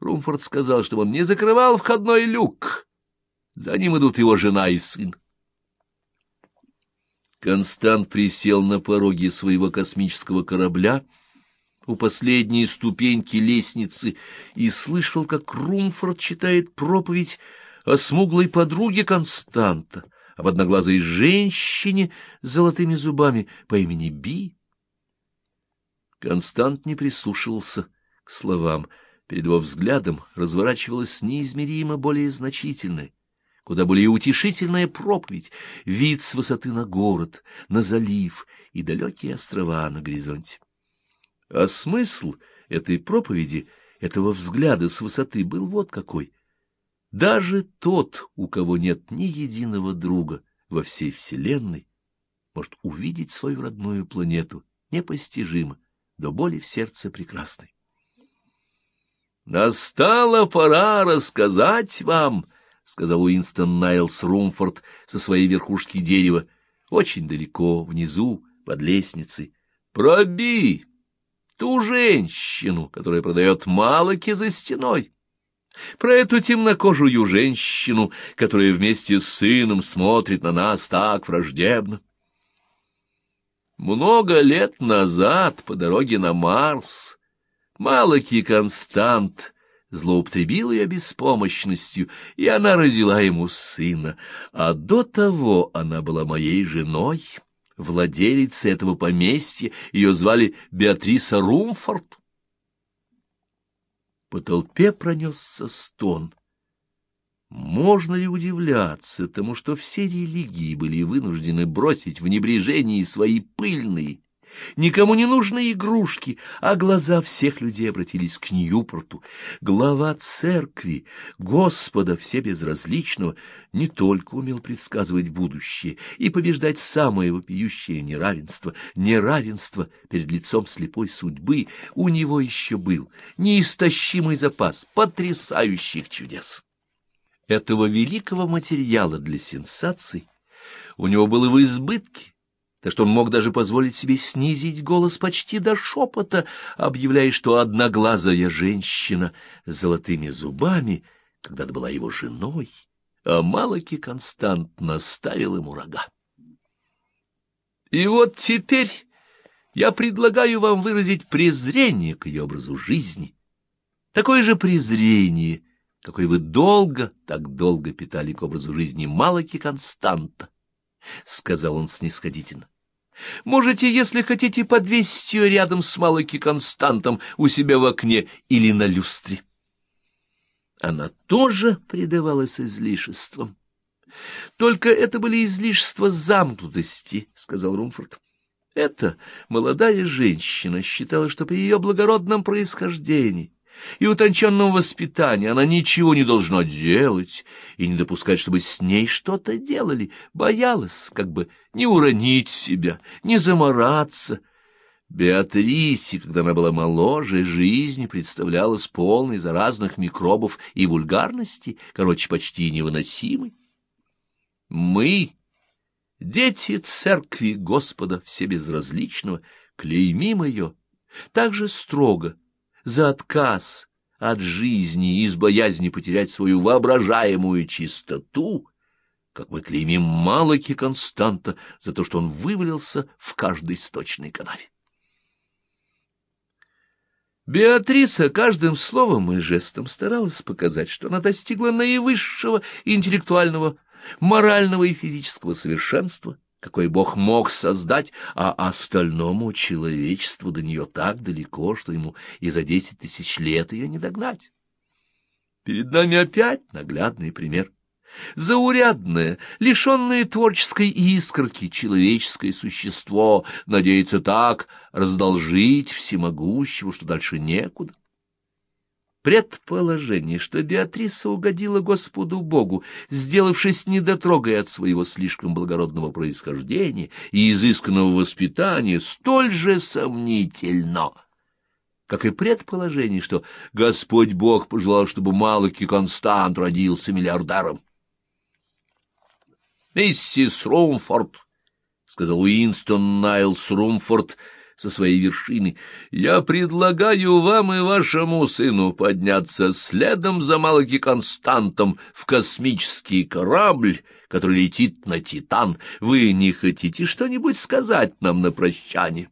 Румфорд сказал, чтобы он не закрывал входной люк. За ним идут его жена и сын. Констант присел на пороге своего космического корабля у последней ступеньки лестницы и слышал, как Румфорд читает проповедь о смуглой подруге Константа, об одноглазой женщине с золотыми зубами по имени Би. Констант не прислушивался к словам. Перед его взглядом разворачивалась неизмеримо более значительная, куда более утешительная проповедь, вид с высоты на город, на залив и далекие острова на горизонте. А смысл этой проповеди, этого взгляда с высоты был вот какой. Даже тот, у кого нет ни единого друга во всей Вселенной, может увидеть свою родную планету непостижимо, до боли в сердце прекрасной. «Настала пора рассказать вам», — сказал Уинстон Найлс Румфорд со своей верхушки дерева, очень далеко, внизу, под лестницей. «Проби ту женщину, которая продает малоки за стеной. Про эту темнокожую женщину, которая вместе с сыном смотрит на нас так враждебно. Много лет назад по дороге на Марс Малаки Констант злоупотребил ее беспомощностью, и она родила ему сына, а до того она была моей женой, владелицей этого поместья, ее звали Беатриса Румфорд. По толпе пронесся стон. Можно ли удивляться тому, что все религии были вынуждены бросить в небрежении свои пыльные, Никому не нужны игрушки, а глаза всех людей обратились к Ньюпорту. Глава церкви, Господа всебезразличного, не только умел предсказывать будущее и побеждать самое вопиющее неравенство, неравенство перед лицом слепой судьбы, у него еще был неистощимый запас потрясающих чудес. Этого великого материала для сенсаций у него было в избытке, так что он мог даже позволить себе снизить голос почти до шепота, объявляя, что одноглазая женщина с золотыми зубами когда-то была его женой, а Малаки константно ставил ему рога. И вот теперь я предлагаю вам выразить презрение к ее образу жизни, такое же презрение, какое вы долго, так долго питали к образу жизни Малаки Константа, — сказал он снисходительно. Можете, если хотите, подвесить ее рядом с Малаки Константом у себя в окне или на люстре. Она тоже предавалась излишествам. Только это были излишества замкнутости, — сказал Румфорд. Эта молодая женщина считала, что при ее благородном происхождении и утонченном воспитании она ничего не должна делать и не допускать, чтобы с ней что-то делали, боялась как бы не уронить себя, не замораться. Беатрисе, когда она была моложе, жизнь представлялась полной заразных микробов и вульгарности, короче, почти невыносимой. Мы, дети церкви Господа Всебезразличного, клеймим ее так же строго, за отказ от жизни из боязни потерять свою воображаемую чистоту, как мы клеймим Малаки Константа за то, что он вывалился в каждой сточной канаве. Беатриса каждым словом и жестом старалась показать, что она достигла наивысшего интеллектуального, морального и физического совершенства, какой Бог мог создать, а остальному человечеству до нее так далеко, что ему и за десять тысяч лет ее не догнать. Перед нами опять наглядный пример. Заурядное, лишенное творческой искорки человеческое существо надеется так раздолжить всемогущего, что дальше некуда. Предположение, что Беатриса угодила Господу Богу, сделавшись недотрогой от своего слишком благородного происхождения и изысканного воспитания, столь же сомнительно, как и предположение, что Господь Бог пожелал, чтобы Малаки Констант родился миллиардером. «Миссис Румфорд», — сказал Уинстон Найлс Румфорд, со своей вершины. «Я предлагаю вам и вашему сыну подняться следом за Малаки Константом в космический корабль, который летит на Титан. Вы не хотите что-нибудь сказать нам на прощание?»